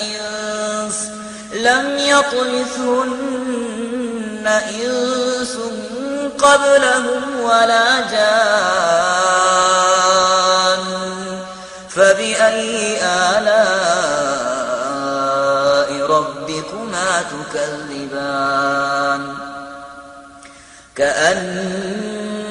إنس لم يطمثهن إنس قبلهم ولا جان فبأي آلاء ربكما تكذبان؟ كأنهن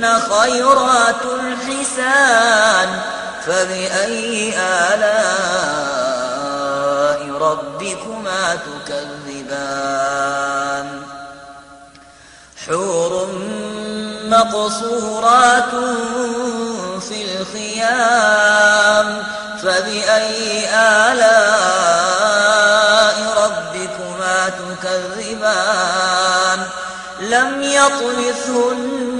فيهن خيرات حسان فبأي آلاء ربكما تكذبان؟ حور مقصورات في الخيام فبأي آلاء ربكما تكذبان؟ لم يطمثهن